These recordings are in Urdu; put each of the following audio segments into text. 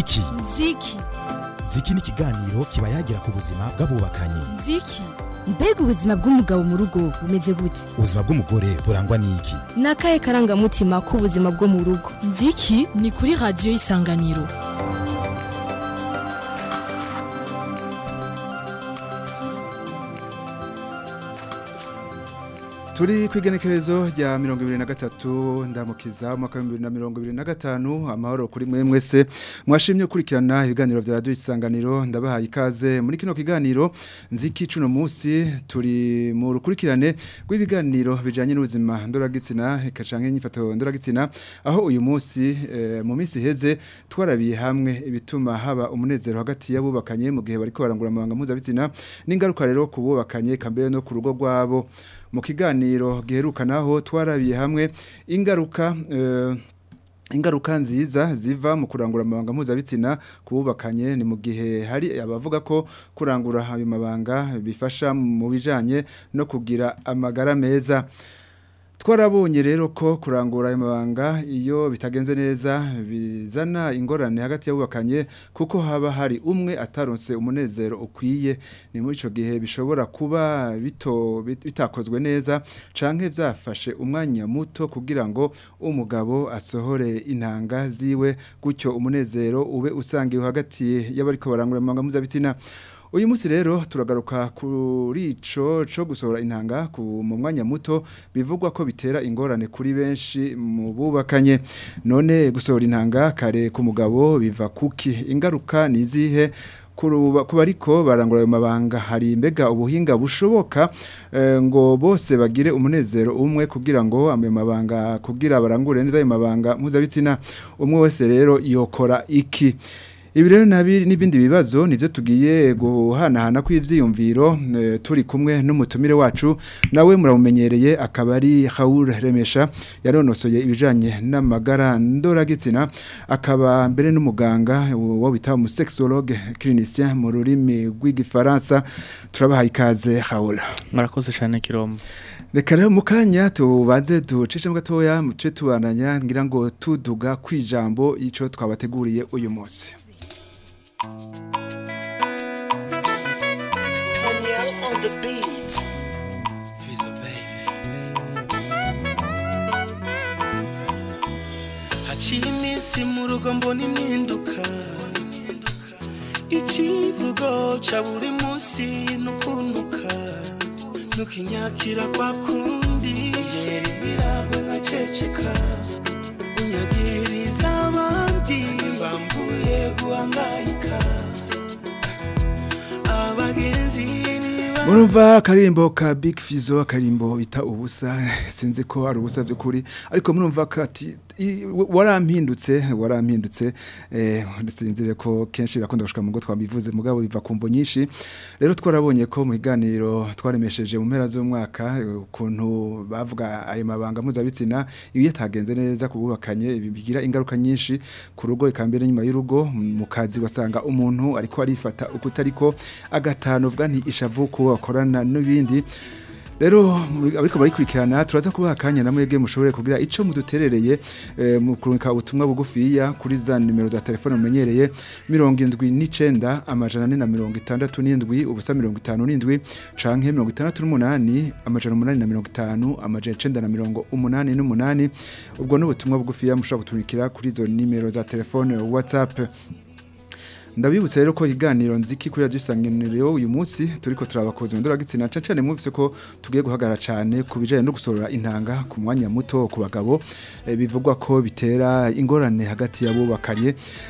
مب روی نیوری حدی رو توری کئی گا نی جو یہ مرون گیبری نگو ہند ما مکھنگ نکت نو روک میم گئی نو خریر نا جرا دن گانو ہند بھاٮٔے من کھو کو جی کھیت موسی مور کھڑی کھیرا نے کئی بھی گانوی نو جما ہندوسی ناچان پاتو ہندوری چنا اہو اُس مومی سے ہی جی تھوڑا ہا ام نے زیرو گا تھی آبھی خواتر گور موجاسی ناگار خروب وکھائنی خمبر نو خروغ موھی گا نو گھرو خان ہو تھوارا مو گارو خا ان گارو خان جی جا مو خران گور مو جا بھی چین خوب خانے مو گے ہاپو گا کھو خرا گورہ مبا گا شا مو بھی جا ن گرم مہ کھو راو نیرے رکھو خوران گو رائے ما اوا گینج نی جا ناگورانگا تھی اوکھا خوکھو ہابہ ہاری ام آ ر سے امن زیرو اخیم را خوبا خزگیب جا پاس اوا موتو خو گیرانگو ام گا بو آس رے اگا جی او کمن زیرو اوے اچھا گیوا گاترا بجا او موسرے رو توری اچ او گوسور اِنہا کھ موب گوا کتیرا اگ رانے کوریبو باخ نوسوہ گا خی خم گا ووا کنگاروخا نجی ہے کوروا کبھاری کار گو منگا ہاری بے گا او ہنگ گا بو شو گو بو سا گرے ام نی زیرو امگیر انگو آم مابا کب گرا بار گور مابا مجھے تین امو بیرے رو خورا ابر نہ بن دھو نجیے گو ہاں نا نکو ابز یونیور خومے نم متھیر وو نئی مرمیر اکھ بری ہاؤ رمیش یا نو نوسوئے ارجن گر دور گیسی نا اخبار بر نمگی تھا مکو گری موری می گئی فرا زیرو موکھا جھو مجھے گو دھو گا بو اچھا گوری اُم سے iminsi mu rugo mbona impinduka ikivugo cya buri munsi ni ukuntuka ntukinyakira kwa kundi rero ibirahure nka keke ka unyagira بھوبا کاریمبی فیزو کاریمبو اتا او سا سنجھے کوئی من ویت سے ور امت سے مغوبہ مغا بھوب اے رو خورا می گانوا میسر جو میرا جو مکھا کن ہوں بہت آنکھا مجھے نا تھا اِنگاروکھو گوکھا میرو گو مکھ جاگا امن ہوں ارتھاری کھو آگات اروئی کئی نا تھوڑا کھوکھا مشورے کھکرا اچھوں تھیلے کھلکھا اتھوب گھو فی خیری جان میرو جاتے فون رہی مروں گی نیچے آر جنوگی ترنی دِی اب سا مروں کی تا نو نوئی چاہیے میروں کی تر منا چلنا نہیں تھا نام مرغوں گ منا مہا فی مشا خری میرویر فون ہوپ دب اس روکھو گرونز کی خراج سنگنو یہ موسی تریتراخونا چن سر موسو تک گا را چاہیے کھبی جاگ خواہن موتھو کا بوکھو بھیر ان گورنے حکبو وغریک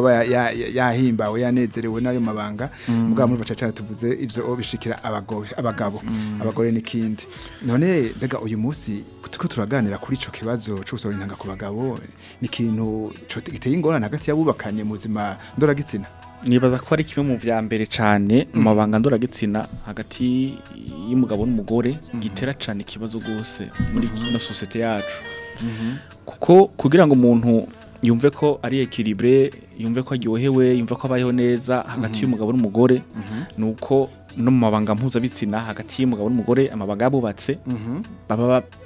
با نی جی نہو آبادی نی گا موسیقا گانے کوری چویب گاوی نو چوتھ گیٹ موا گیت سن بازار گیت سننا مو گن مو گو ری گیٹرا چھانب سے نگو من ہو یوبیکو ارے کھیبرے یوبیکوہ یہ بھائی ہوں نی ہاکی موغا بن موورے نو کو ماں باگا گوزاسی نہ موا بن موورے ما باگا گو بات سے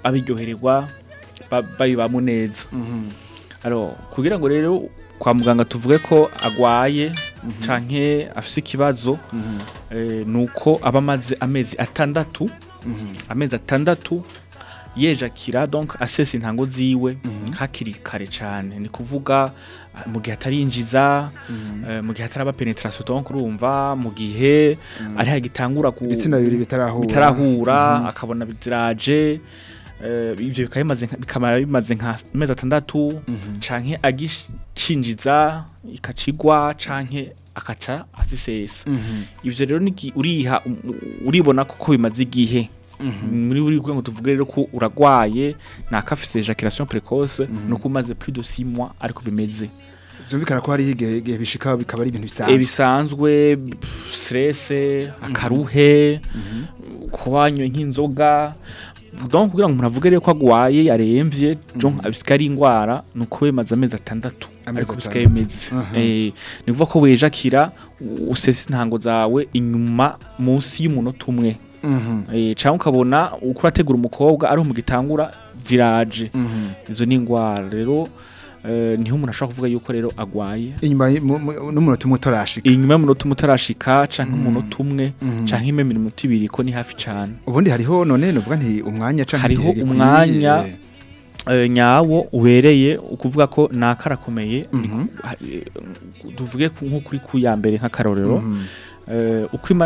آبھی گوہرے با بھائی بابو نیز اور خوگر میرے کو آگوائے سی ابسی کھیو زو نو آبا اتھاندات یہ ز کھیرا دون اس کھیری خاص خوب موگیا تھا موغیا تھا پھر سو دونوں موغور بھی راجن تھو چان ہن جا کچھی گوا چان ہ نیری اریب نا خوبی مجھے ناخوس نو فریدو سمواں میزے سر سی کھارو ہو جو نوئے مجھے میز کیرا سانگواؤں موسی منو تھے چھو ناخرا تھی گرو ارم کی روایے منتھ تمے وہ نا خرا خومیا خوبیرو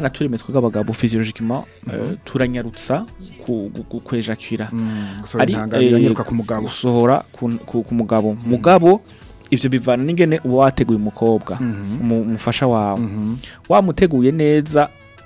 ناچوا گا فیزما روس راوا مو گا بو سے مکھو موفا شا م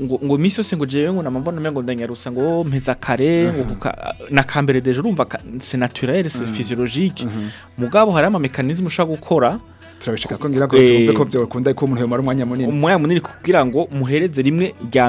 سنگو جی موبائل نا موگا بہر مشاغ خورا انگو موہیرے گیا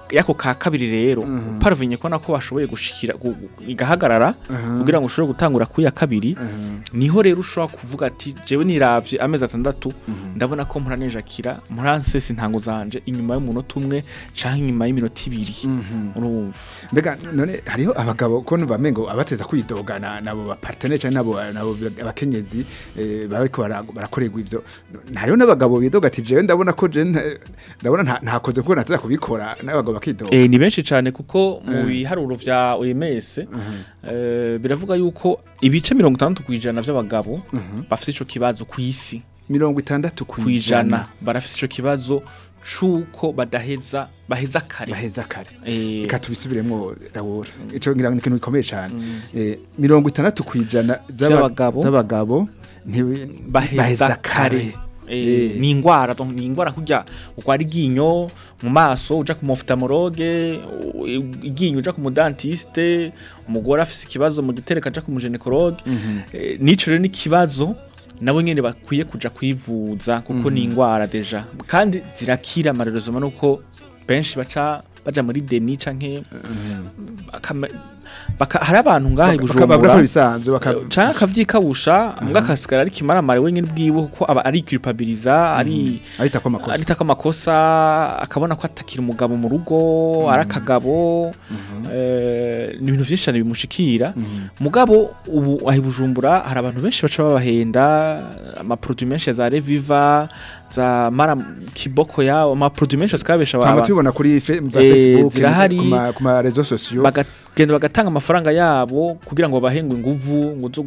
را تھا رواتونا کھیرا مران سے منتو تے می میری گوپسی سویو گئی سوا گئی نا ایگو آر گویا گیئو ماسوک موفت مو گے گی مودی مو گور میرے کچرک مجھ سے کورو نو نیب خوا خوی با کنگو آ رہتے جا جا کھیر مل جانو پینس پچا پچ مری دراب مو مرو گوبوسی موگ بوبو سم برا ہر بہ نا فروٹ سیزارے مارا کب بکایا ماپر جی سوچا مر گوکرانگوین گوبوچو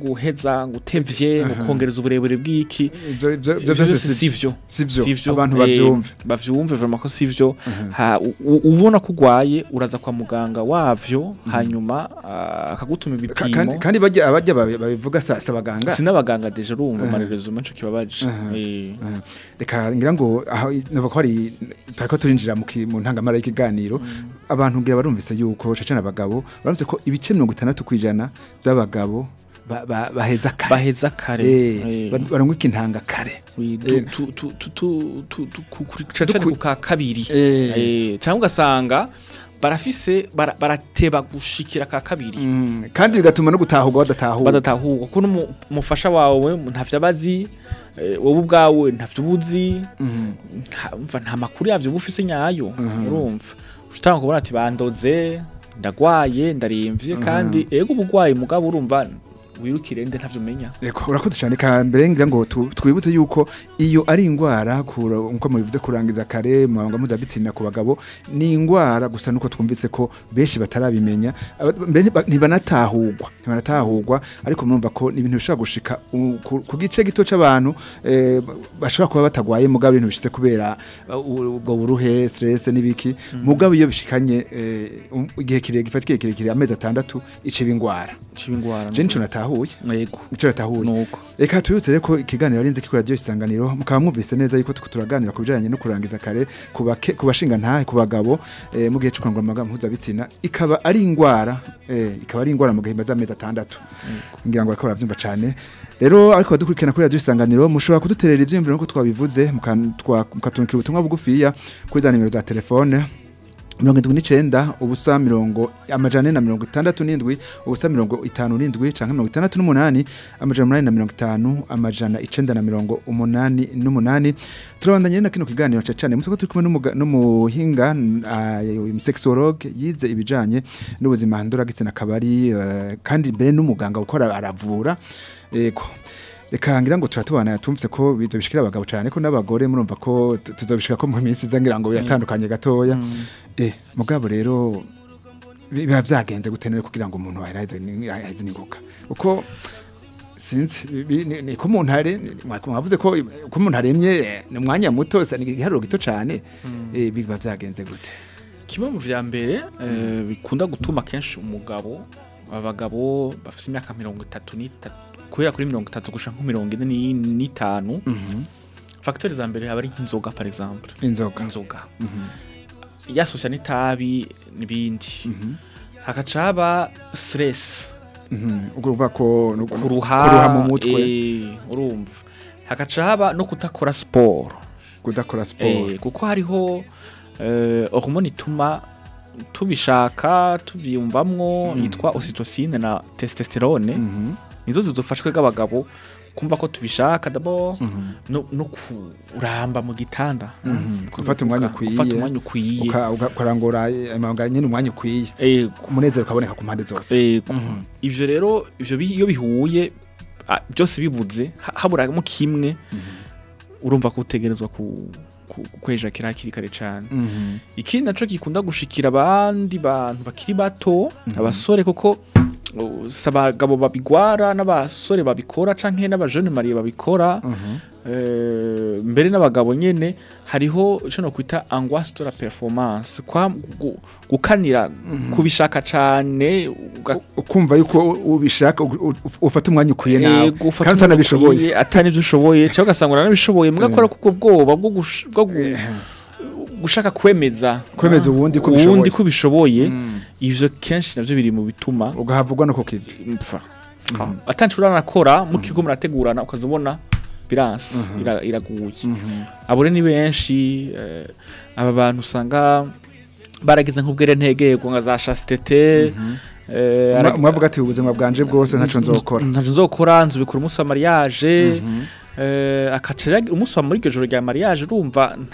روشن بگو urabona ko ibice mirongo itandatu ku ijana by'abagabo baheza kare baheza kare barangwa ikintanga kare cyane ku ka kabiri cyangwa ugasanga barafise barateba gushikira ka kabiri kandi bigatuma no gutahurwa badatahurwa badatahurwa kuko n'umufasha wawe ntafite abazi wowe ubwawe ntafite ubuzi nta makuru yavyo uba ufise nyayo urumva ushobora kubona ati bandoze دا کو یہ درکار ای گوبر بھا برگویبو اِنگو ارا خور اُن کا میب خورا جا کھا ریسی نہ انگوار بھی سیکو بیش بات بھی تھا گوسی چیتو چاہو مو گا بھی نوشت خوبیرا گو رو سرے نیب کھی مو گا بھینگو نا ہوں چرے کھی گا نو چنگنی رو ما مو بیس چنی جی گاجی نو خران کے چکرے خوب کھے کنگن خواہ گاوی خوان گا موجود بھینگوارکھا ارین گو رکھے مجھے گا خواب جمع نہیں رویہ چن گا رو موسولی برتوبی بھوزے مکھان کھوو تھوبا کوفی خوان جاتے فور نے او سمر گو امرگو تھنی دِوئی ابو سا مروں گو اتھانونی دِی چنتنا تمنی جمع نہم نو تا نوناچنگ گو امو نانی نمرنی نکل نوکا نمو ہنگ سک سورو یہ نوز مہن دور کی چھباری خان نمو گور بھ گونی تھوڑا بھاگوا چوا نے کنندا باغ ری مکھو میزن گرانگوانی ای مو گا بروابکھ ای بھاب کھی بجے کتو مو گو موبائل مس تیس تھی رو بو نو راؤزی ہاگ میم پاکر کھیرا کھیری خرچ نترکا گوشت کھیر بند کھیری بات سب گا گوار نابا سوری بابا چاہ مارکی نام گا نی ہاری نوئیما نیوانی نیبا نوسان بارسنجوا مسے ماریا رو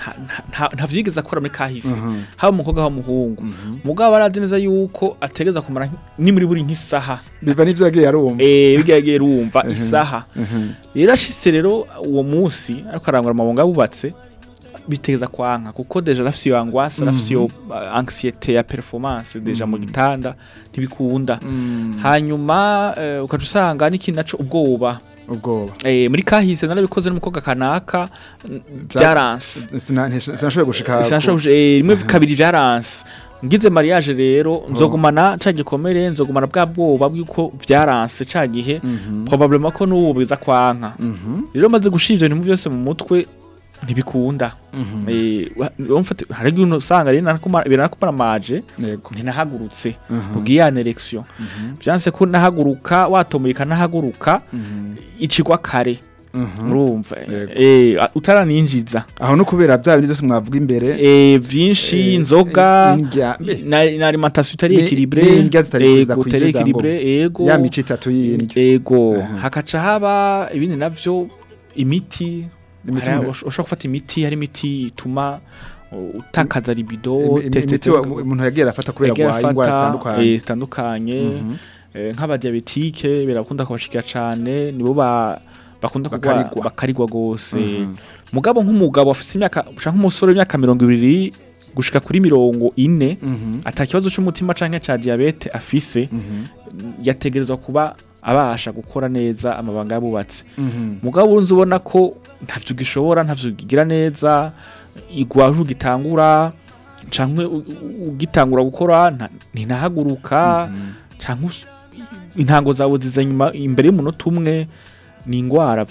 موسیم سہ گا نانی کچھ ubwoba eh muri kahise narabikoze n'umukoga kanaka byarance sinashobora gushika sinashobora imwe kabiri byarance ngize mariage rero nzogumana ca gikomere nzogumana bwa bwoba bw'uko byarance ca gihe probablement ko n'ubu biza kwanka rero maze gushivyo ntimu byose mu mutwe ماجھے گیا خود نہاری خری میروں گوا مچھا جی آفیس سے آپ آسا کو موا بول جا تب گیسورانچو گی گرانے گوارو گیتا گورا گیتا گورا خورا نینا گور خا سو جا گئی ان گرا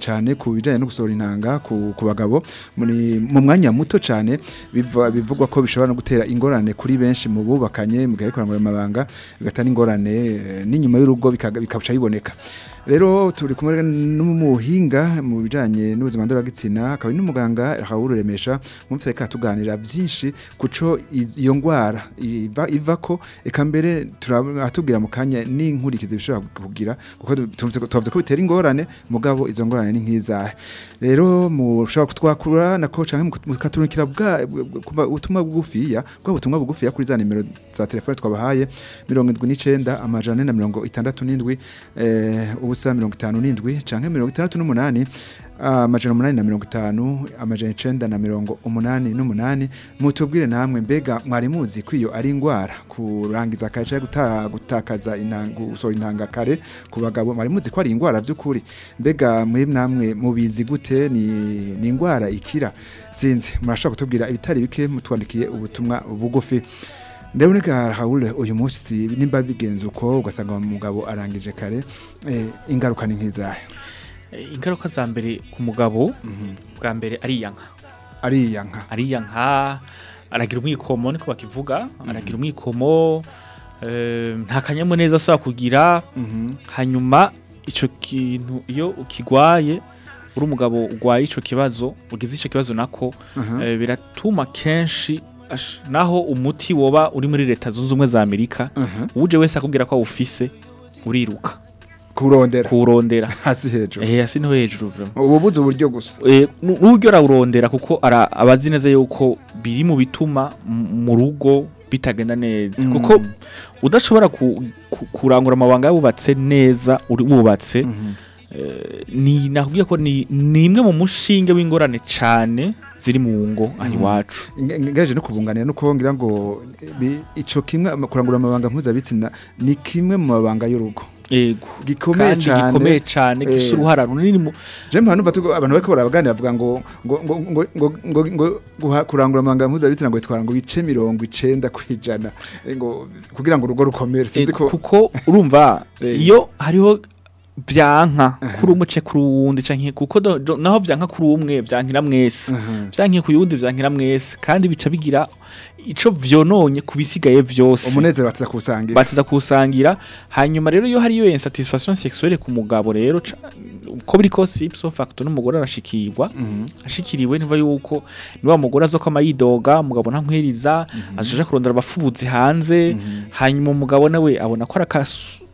چھانے سوری نہو میرے من مت چھانے کون سونے گا رانے میں روگائی لےرو رو موہنگ مو نو زمانا چین مو گاؤ ریسا سر کا باکو یہ خمبیر ہاتھ گیر مکھا ہے ہوں تھے گو رانے مو گا وہ جوں گو رانے جا لے موا خورا نکھو گا فیتھ بیاں میرا جاتر فرق حای میروں گنی چھ دا جان گونی مرون کی تا نو نینی چاہیے میرے تم منع مجھے من کی تا نو مجھے چند مرون گو من منا موتو گر نام مو گری موزی کھئی ارنگو آر خورکھ گا گا کھا جا گوان گا خرید گری موزی خوا رہا جو خوی بے گا میم نہ موکے موبی زیا گو آ رہا جینس مرچ گیر اتھا لکھ موتوا کھی گوفی موگا بوجھارے مو گا بو ہوں گی میزو آخو گیرا مو گوا سو گز نا کھو تھو م نہم تیوبا میرے میرے خاص گیروا روزرو را روازی نا جائے موبی تھا رو گوا گندا سب خوراک سے چاند ziri mu ngo ari wacu ngaje no kubunganira no kubongera ngo ico kimwe kurangura amabanga mpuza bitsina ni kimwe mu mabanga y'urugo yego gikomeye cyane gikomeye cyane gishura uhara runini mu je mpa numva abantu bako baraganira bavuga ngo ngo ngo ngo ngo ngo kurangura amabanga mpuza bitsina ngo itwara ngo bice 90 kwijana ngo kugira ngo urugo rukomere sinzi ko kuko urumva iyo hariho خروب چیک خروچ نہ موکو نا موگ نا گا مو گا بونا جا مو گا نوئی ابو نا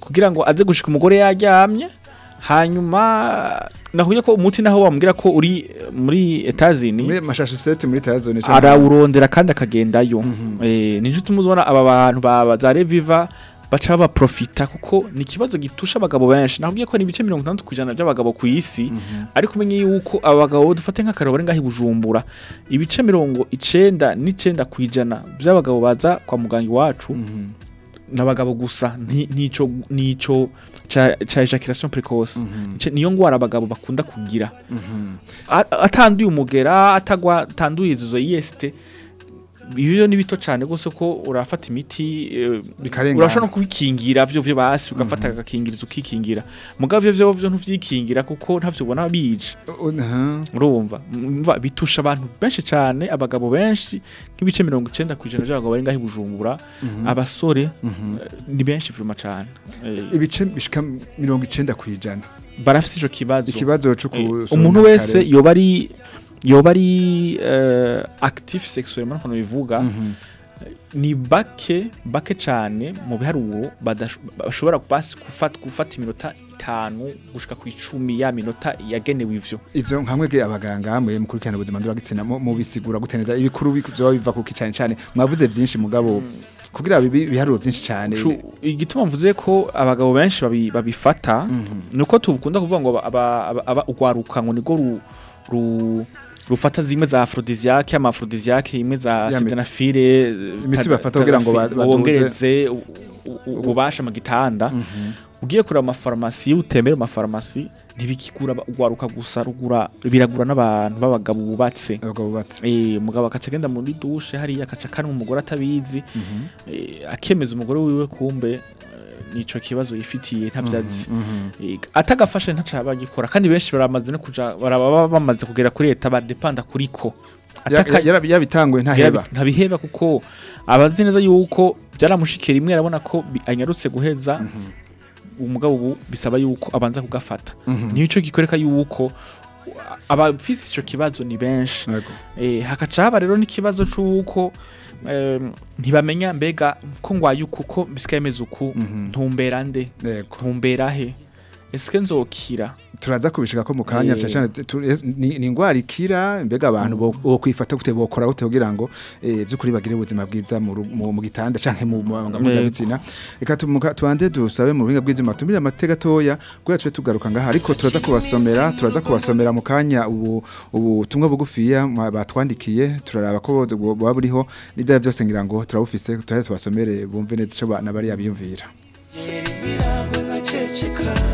خوکرانگوشم گور میرا خوشی بورئی نب گا گوسا پریوش نیم گوارا تھا مکھیرا ibyo ni bito cyane gose ko urafata imiti bikarenga urasho no kwikingira byo byo basi ugafata gakingiriza ukikingira mugabe byo byo byo ntuvyikingira kuko ntavyo bona bije urumva umva bitusha abantu benshi cyane abagabo benshi nk'ibice 90 ku jana jago bari ngahe bujumbura abasore ni benshi vuma cyane ibice bishika 90 ku jana barafite ico kibazo ikibazo cyo umuntu wese yoba ari yo bari uh, active sexuellement mm -hmm. bivuga ni bake bake cyane mu biharuro uwo badashobora kupasi kufata kufata iminota itanu gushika ku icumi ya minota yagenewe ivyo ivyo nkamwe gye abaganga mwe mu kurikirana ubuzima ndo bagitsina mu bisigura guteneza ibikuru bivyo biva ku kicane cyane mwavuze byinshi mugabo kugira biharuro byinshi cyane igituma mvuze ko abagabo benshi babifata nuko tubukunda kuvuga ngo aba ugwaruka ngo ni go ru rufata zime za afrodisiak ama afrodisiak imwe za sitenafire imiti bafata kugira ngo bongereze ububasha mu gitanda ugiye kuri ama farmasi utemere ama farmasi ntibikikura ugaruka gusa rugura biragura n'abantu babagabo bubatse abagabo bubatse eh mugabo akacagenda muri dushe hari akacakana umugore atabizi akemeza umugore wiwe kumbe nico kibazo yifitiye nta byazi atagafashe nta cyaba gikora kandi benshi baramaze no kuja baraba bamaze kugera kuri leta ba dependa kuri ko ataka yarabitanguye nta heba nta biheba kuko abazi neza yuko byaramushikira imwe arabona ko anyarutse guheza umugabo bisaba yuko abanza kugafata nico gikoreka yuko abafisi ico kibazo ni benshi eh hakacaba rero ni kibazo cuko میں گا کھنگ وایو بسکی میں زکو تھوم بیران دے تھاہے کھیرا نبو فتح بھواؤ گرانگوی بھائی مو موسی میرا مختب گی ہے کھیر ہو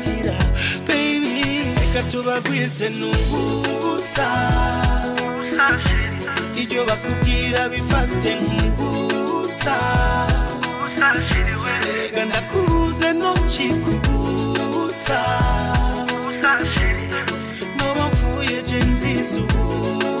نوسا جو گیرا بھی پاتے گندہ جن جی سو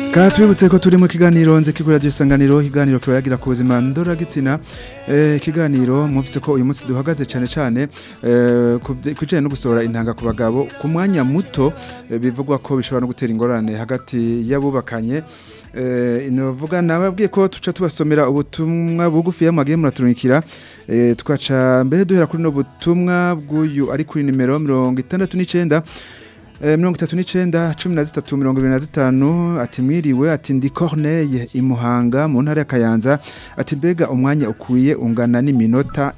گانو گان کب سے متھوکھو رو ری ہایا بو با خی بو گانا میرا تھوفیہ مایویر میرو رون رات گا منہ رکھن جا اچھن بی گمانی اخوی او گانا مینو تھا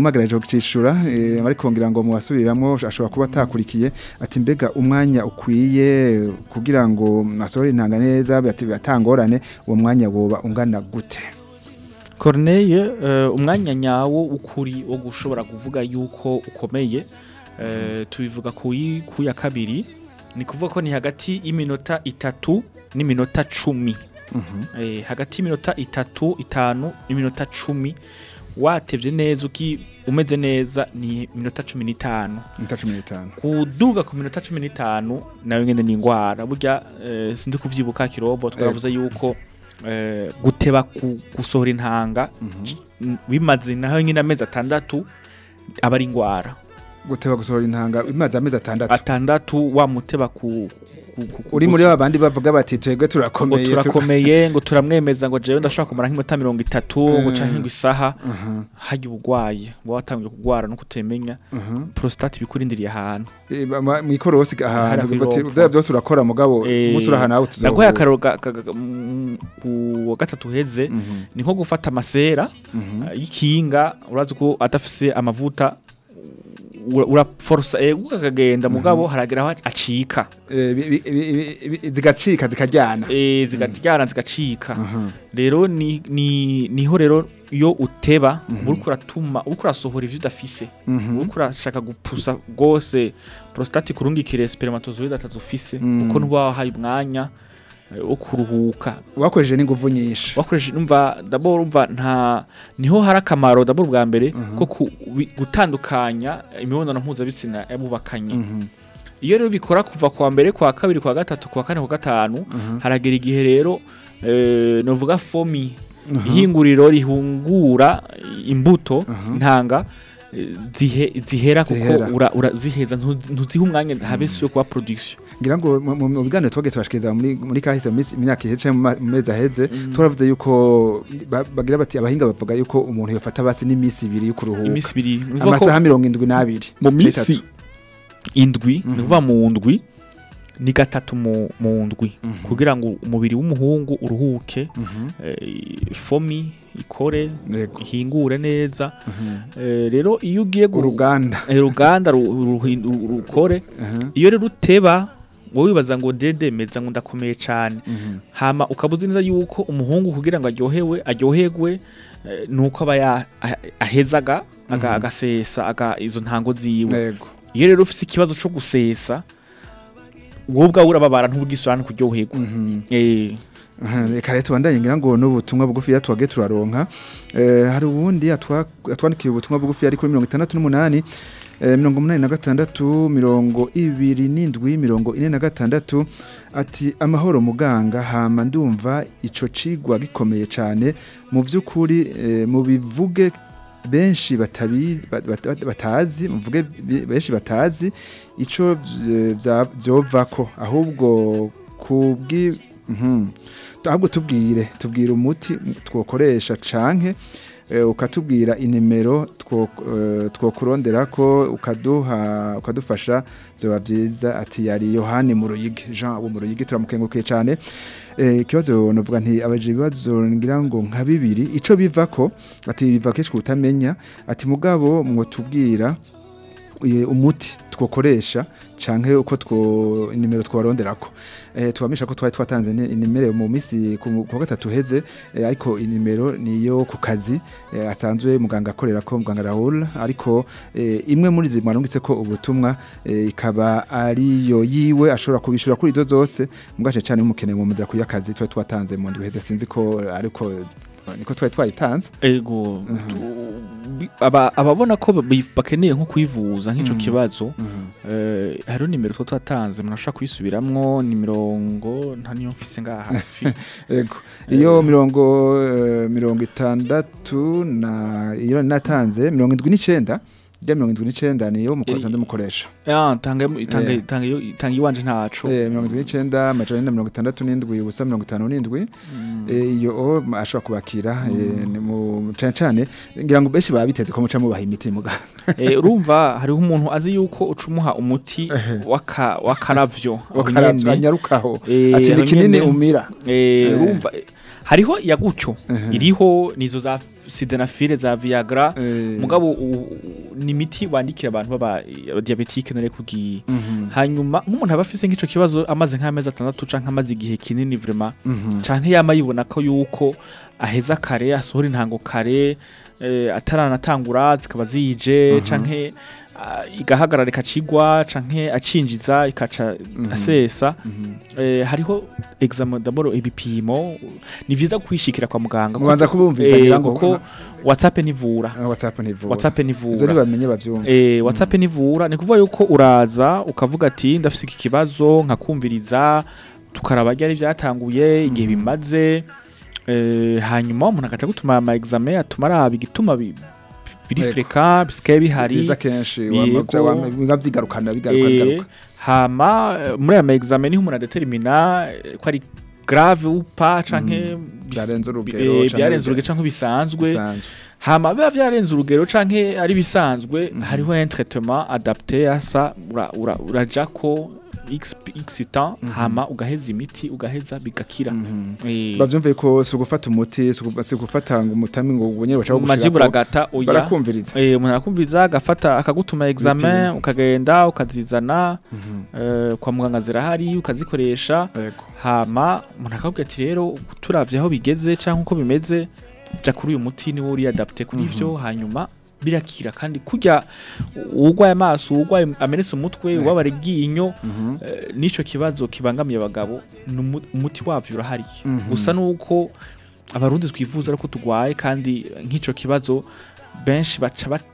میرے چی سور خو موسور کی گا امایا کھ گرا گو نسو نگانے گورنے وہ گوی خواب نکونی ہاگاتی منتھا اتاتو منو تھا چومی ہاگات منوا اتاتوانو منتھا چھ می ون زکی امن چومیانوا کھو من چمین تھاانو ناگوا کی دھو رو بزرا جی گے باقوی نگا مجھے نا میزات آبار گو guteba gusohora intanga imaze amezi atandatu atandatu wa muteba ku uri muri babandi bavuga bati twegwe turakomeye turakomeye ngo turamwemeza ngo jewe ndashaka kumara nk'imota 30 ngo cahe ngo isaha hajye ubugwaye ngo watangiye kugwara no kutemenya prostate bikurindiriye ahantu mu ikoro hose ahantu ngo bati uzaba byose urakora mugabo umuntu urahana aho tuzaba ngo yakaro ku gatatu heze niko gufata amasera yikinga urazi ko atafise amavuta ura forsa kagenda mugabo haragira acika zigacika zikaryana eh zigatyarana zigacika rero ni niho rero yo uteba burukura tuma ukura sohora ivyo udafise ukura shaka gupusa gose prostate kurungikire spermatozoide atazufise uko ndwa hahaye mwanya نمبیری گیری رومیرو ربو تھوانگ zihera kuko ura ura ziheza ntuziho umwanya habese kwa production ngira ngo mu biganire twage twashikiza muri muri kahise imyaka iheje mu meza heze turavuze yuko bagira bati abahinga bavuga yuko umuntu yofata basi ni misi ibiri yo kuruhuka imisi ibiri amasaha 72 mu misi indwi nduva mu ndwi موہو Ruby بن گو دے میرا نو خبا سے ہاں جی روزے ان گو نو تھو فی تھوڑا حروا نیو تھو فی خو منتھ منگو منگو مروں گو ا ویرینی دروں گو انے نگر تھو اتھی ہو گا منسی گوی کچھ موبج خوری موبی بھوگ بینسی بھى واضح بینش بتاض باخو گو خوبی تو are care موتھی kho خورے Sag song کیرا یہ میرے رو خور دیر کھوکھو فشرا جوب جی اتھی ہان مور مورگی مقامی ایو نبانہ آ جن گران گنگابیری ایواکو اتھیپاک کے میری اتھی مغا وہ تھوک گیرا اموت کور چن خونی میرو رو دکھو مسا کھوئی تھوانس نے میرے مومی سے کھوکھتا تھوزے ای آئی کو انی میرونی کھا جی ایسان جو موکا گورے رکھو مو گنگ راہل اری کو مونی سے کھو او تھو یہ رکھو اسے سن موکنے مومی تھوانس ہے من سن سکوکھو نو پکو خوبی بچوں کو نسا خوبی را مرگوا میروں گو میرونگیت سے میرنگیت نہیں چھ ya mirongo irindwi n'icyenda ni iyo mukoresha andi mukoresha itanga iwanje ntacu mirongo irindwi n'icyenda amajana ane na mirongo itandatu n'indwi ubusa mirongo itanu n'indwi iyo ashobora kubakira cyane cyane ngira ngo benshi baba biteze ko muca mubaha imiti muganga urumva hariho umuntu azi yuko ucumuha umuti w'akarabyo wakarabyo anyarukaho ati ni kinini umira urumva ہریہی ہوزا فی رج بھی چاہیے میو نکوکھو آسرین ہاں خاڑ اترا نت گرا چی گوا چانجی جا سا ہاریو ایگزام مر پی مو نیوز ایپ بواسی کھیبری جاگری جا گوی مجھے ہائنا کتابارا ہاں مر ایک نا گراؤں گے زیرا جی رو گیٹ جا میرے موت نویا ن بیانے کیا موت کو چھو کھی بو موتر حاریو روکی رکھوائے کھاند جو بینش بات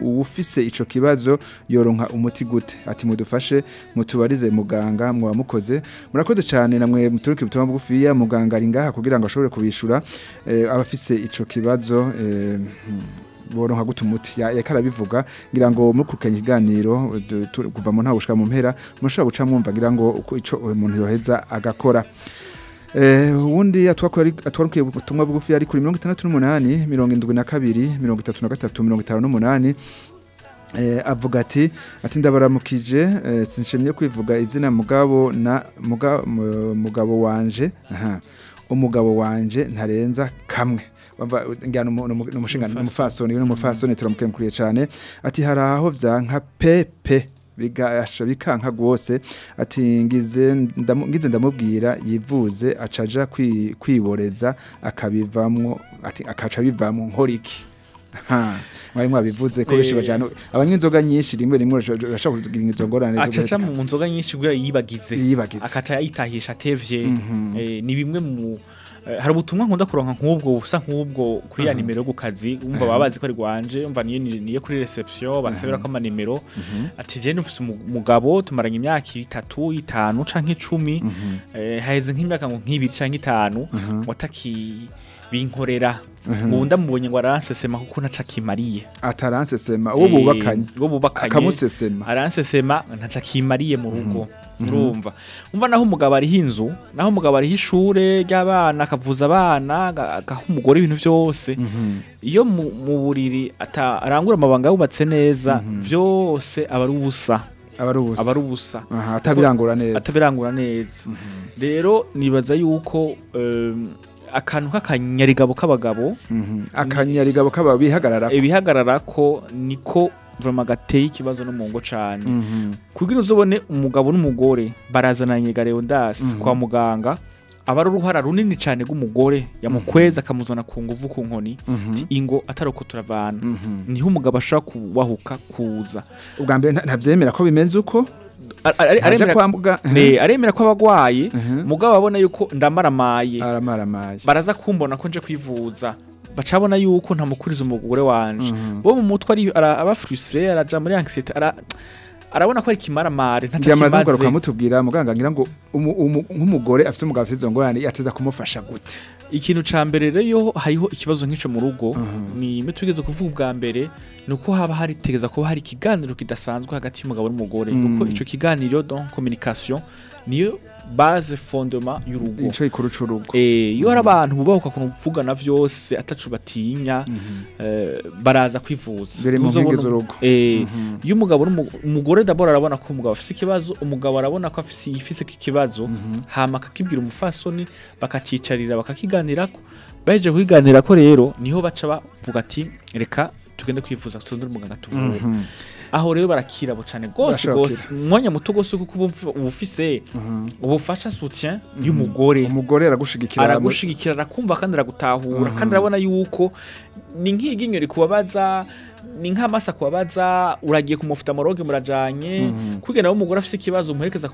او پیسے اچھوبا ز یورا امتی گوت اتمدو فار سے متواری زیے مو گا موا موکھوزے مراقا نام تھوڑا مُکا ان گا رنگا ہوں گیرورا پیسے اچھو کھیو جنہا گھت موا گیر موگ نیروا منہ اُس کا مہرا مسا اُس کا موبائل گیرانو منہ اگا کورا تھوبی کئی موتھو منع مروک ناخا بھی میروں منع گھی اتن دبرا مکھی سے گاجنا موگا بو نا موگ موگا بوزے موگ بو وین گانوشن مفا سونی نمفا سونی کیمکی اتھی ہرا ہوں جا فی ف bigasha bikanka gwose ati ngize ngize ndamubwira yivuze acaja kwiboreza akabivamwo ati akaca bivamwo nkoriki ha mwari mwabivuze ko bishiba jano abanyinzoga nyinshi rimwe rimwe rashaka kugira inzogora neza acaca mu nzoga nyinshi gwa yibagize akata yitahisha tevye ni bimwe mu ہربو تم ہوں خواہ ہوں گو سن ہوں گو خویا نہیں میرے گو خیم بابری گوشت میروک موبو تم نو چومی راؤنگ نا ہوں گا بارے نا ہوں گا بارے گا نا پوزا نا جس سے منگ چان کھ بوگاب موگوری بارا زنا گر دس موگا آبار مو گورے موکھو مونا بونی موا خواجے بنا چمے نکل مارے گوشت مو گوکے نو ہارو ہار گانا موبائل مسا کا مو گے مرا جاؤں مجھے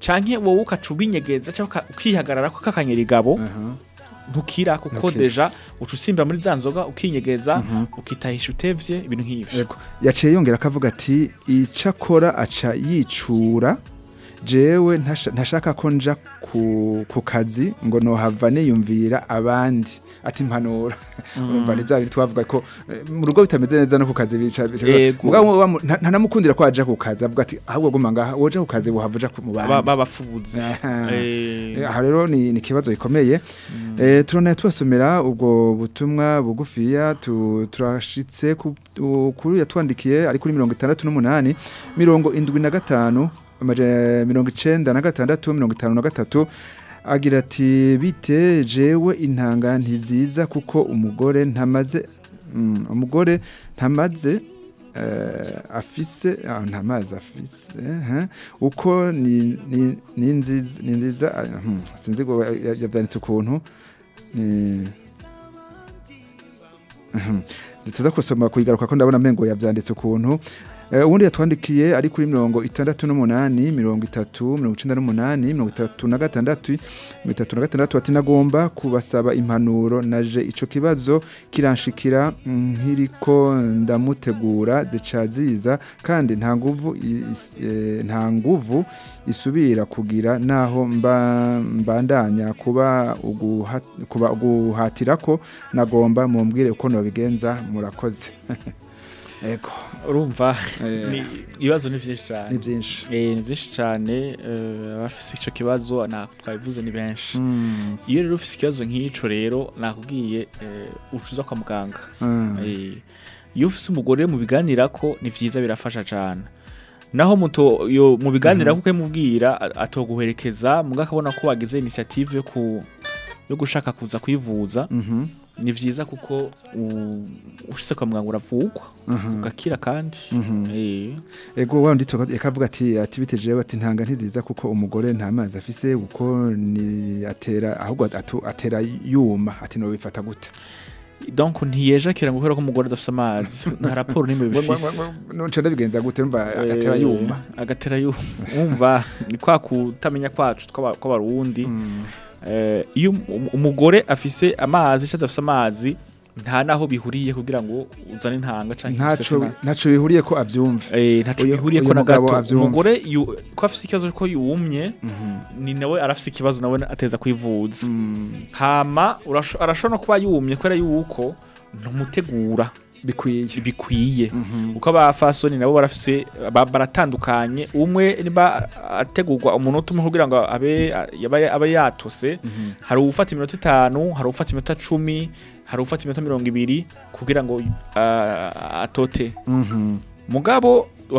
canke wowe ukacubinyegeza cyo ukihagarara ko kakanyeri gabo ntukira kuko deja ucusimba muri zanzoga ukinyegeza ukitahisha utevye ibintu nk'ibyo yaciye yongera akavuga ati icakora aca yicura جی نشا کھا خون جا جی گن ہبنی ہرو نی نکھی بھوکھے میرا بتفی آنا میروند ناگانو نو دا گانا گاتو آگیرات اون دیا کھی آ منانی میروں منانی ٹھونا کا گوب خوب چاو امانو نجر اچھی بو کھیر سا ہری خو گا جا جا کنگو نانگو اس بن دیا خوب اگو ہاتھیر نگوب موم گیر کھو نو جا مراکو ج مو موبی گانا چان نو موبی گانا موغی را آئی رکھے جا موجے گرا پوا گا امو گرے نام سے آٹھ آٹھ دم کو مو گورے آپ سے خانے بو مو گیر سے ہر پاتو ہرو پاتی مت چوی ہر پاچی مت میروں گو موگ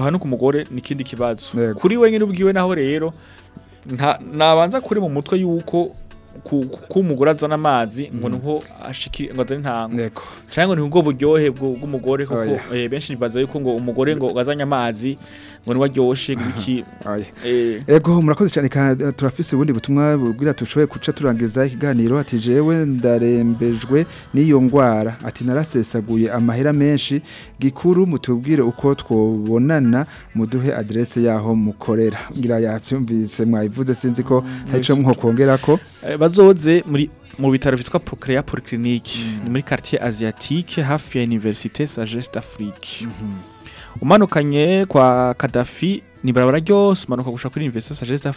آبان کمکو ری نکی دیکھی بات خوری ویو نہ موت کو نما جیو گوشن گورن گوائی نما محرا میخور مدو سے مانے ہائکری نا برائی مریچیا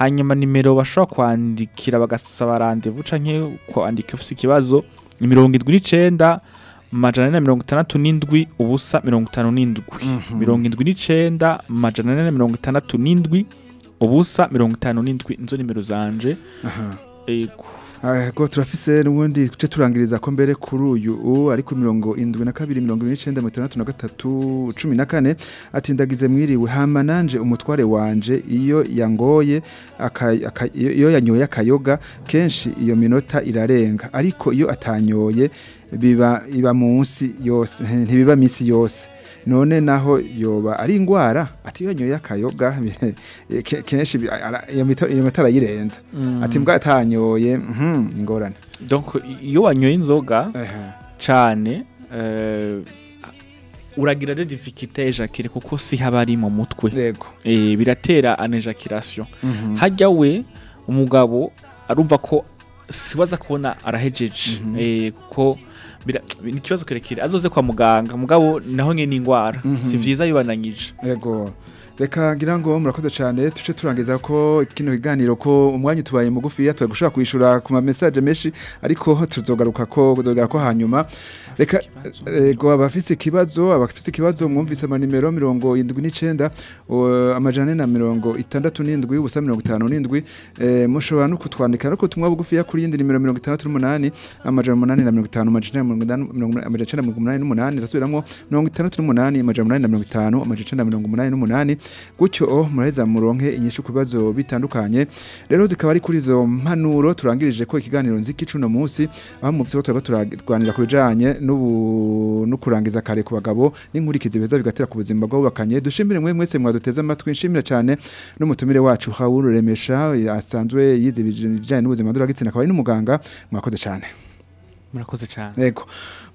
ہائیں میروبر خواہ دیکھ بھا سی بو چن ہندو میروں گنی چھ مطلب میروں گے اندر نرونی جاخمبیر خرو یو اِرمروں گو ان سینکو چرمکھ اچھی زمری ویہ منجر اموت واندر او یانگوی اکھائیوکھائی گا کھینو تھا موسی نو نو بری انگو ارا یوگ گا چھا جا جاؤ مو گا وہ رکھوان گی جا نئی گانکھوانی بافی سیکھی بو اب سیکھی بو موسم میرو مروں گوگنی چین مروں گو اتن دونی اندو اس مسان خواتا بھگویا خوی ان کی تر منع منگا دن گھومنا تھا نو جن سن نو گا نو منہنی کچھ او ہمیں سوکھا جو بھی تھا نو خانے ری روزی خوی جو نوران گیریز کچھ نمو اس موبیر جا نو نو خوران گا خواگو نگ میری کھیل گھر سے بغیر دو سم میم تھے جم سب چاہیے نو میرے اچھو ریمیش آسان جو ہے نوزرا کی مو گا چاہیے murakoze cyane yego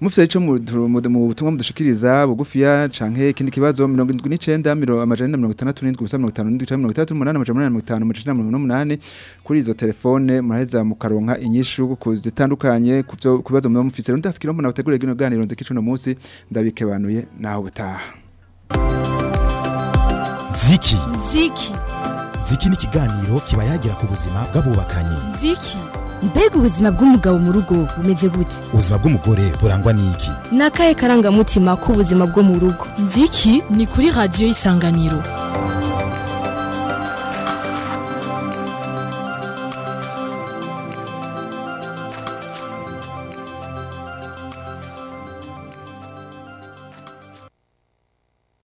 mufite ico mu butumwa mudushikiriza bugufiya canke kindi kibazo 79 kuri izo telefone muraheza mu karonka inyishu ku zitandukanye ku byo kubazo mu mufite rero ndasikira mbona bategure gino ganiro nze kicuno munsi ndabike banuye naho butaha Ziki Ziki Ziki ni kiganiro kibayagira ku buzima bw'abubakanye Ziki بے گوما گمگا مرگو ری ناکھائے گا موجما گمروگو جی کئی ہاتھ سنگانی